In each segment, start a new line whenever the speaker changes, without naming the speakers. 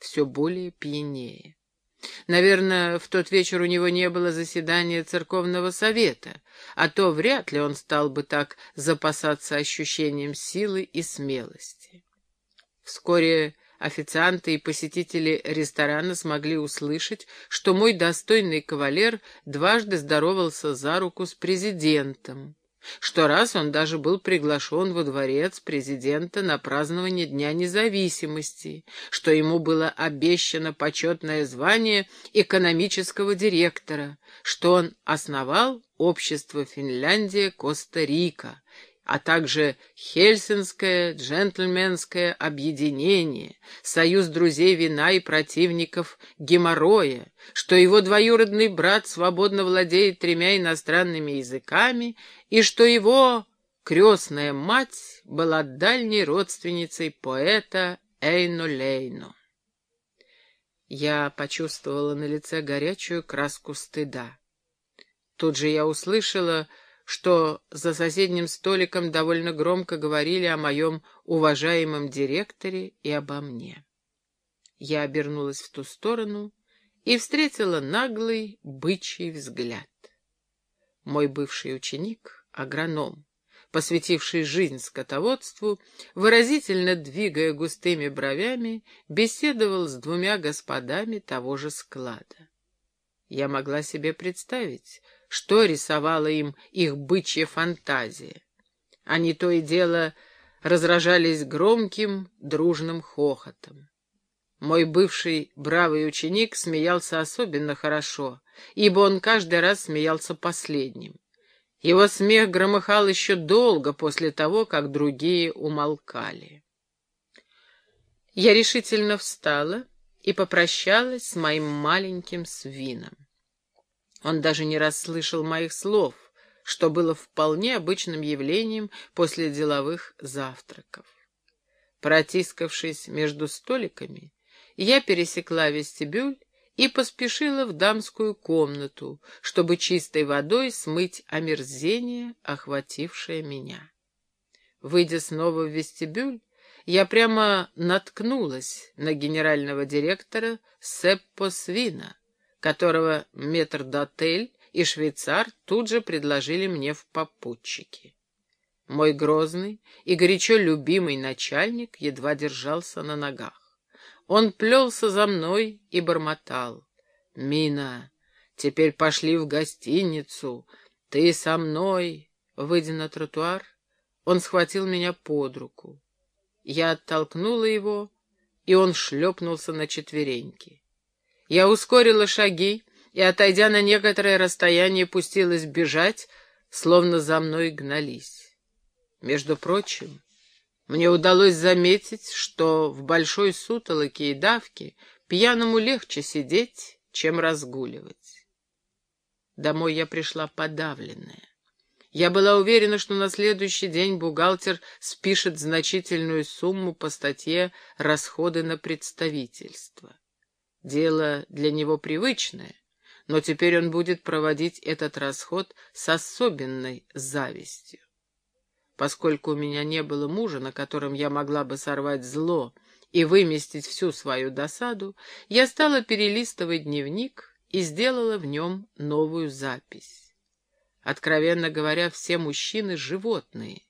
все более пьянее. Наверное, в тот вечер у него не было заседания церковного совета, а то вряд ли он стал бы так запасаться ощущением силы и смелости. Вскоре официанты и посетители ресторана смогли услышать, что мой достойный кавалер дважды здоровался за руку с президентом что раз он даже был приглашен во дворец президента на празднование Дня независимости, что ему было обещано почетное звание экономического директора, что он основал общество Финляндия-Коста-Рика а также Хельсинское джентльменское объединение, союз друзей вина и противников геморроя, что его двоюродный брат свободно владеет тремя иностранными языками и что его крестная мать была дальней родственницей поэта Эйно Лейно. Я почувствовала на лице горячую краску стыда. Тут же я услышала, что за соседним столиком довольно громко говорили о моем уважаемом директоре и обо мне. Я обернулась в ту сторону и встретила наглый бычий взгляд. Мой бывший ученик, агроном, посвятивший жизнь скотоводству, выразительно двигая густыми бровями, беседовал с двумя господами того же склада. Я могла себе представить, что рисовала им их бычья фантазия. Они то и дело разражались громким, дружным хохотом. Мой бывший бравый ученик смеялся особенно хорошо, ибо он каждый раз смеялся последним. Его смех громыхал еще долго после того, как другие умолкали. Я решительно встала и попрощалась с моим маленьким свином. Он даже не расслышал моих слов, что было вполне обычным явлением после деловых завтраков. Протискавшись между столиками, я пересекла вестибюль и поспешила в дамскую комнату, чтобы чистой водой смыть омерзение, охватившее меня. Выйдя снова в вестибюль, я прямо наткнулась на генерального директора Сеппо Свина, которого метрдотель и швейцар тут же предложили мне в попутчики. Мой грозный и горячо любимый начальник едва держался на ногах. Он плелся за мной и бормотал. «Мина, теперь пошли в гостиницу. Ты со мной!» Выйдя на тротуар, он схватил меня под руку. Я оттолкнула его, и он шлепнулся на четвереньки. Я ускорила шаги и, отойдя на некоторое расстояние, пустилась бежать, словно за мной гнались. Между прочим, мне удалось заметить, что в большой сутолоке и давке пьяному легче сидеть, чем разгуливать. Домой я пришла подавленная. Я была уверена, что на следующий день бухгалтер спишет значительную сумму по статье «Расходы на представительство». Дело для него привычное, но теперь он будет проводить этот расход с особенной завистью. Поскольку у меня не было мужа, на котором я могла бы сорвать зло и выместить всю свою досаду, я стала перелистывать дневник и сделала в нем новую запись. Откровенно говоря, все мужчины — животные,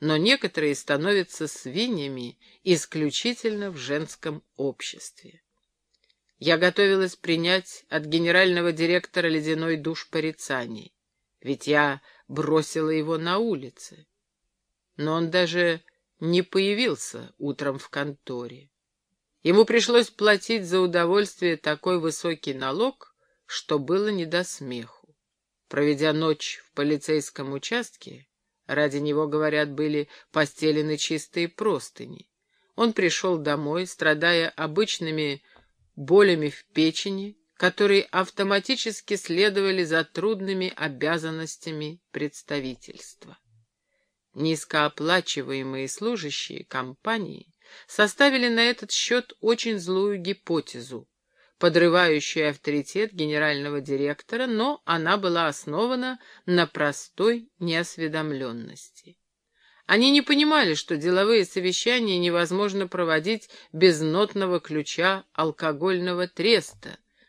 но некоторые становятся свиньями исключительно в женском обществе. Я готовилась принять от генерального директора ледяной душ порицаний, ведь я бросила его на улице. Но он даже не появился утром в конторе. Ему пришлось платить за удовольствие такой высокий налог, что было не до смеху. Проведя ночь в полицейском участке, ради него, говорят, были постелены чистые простыни, он пришел домой, страдая обычными болями в печени, которые автоматически следовали за трудными обязанностями представительства. Низкооплачиваемые служащие компании составили на этот счет очень злую гипотезу, подрывающую авторитет генерального директора, но она была основана на простой неосведомленности. Они не понимали, что деловые совещания невозможно проводить без нотного ключа алкогольного треста.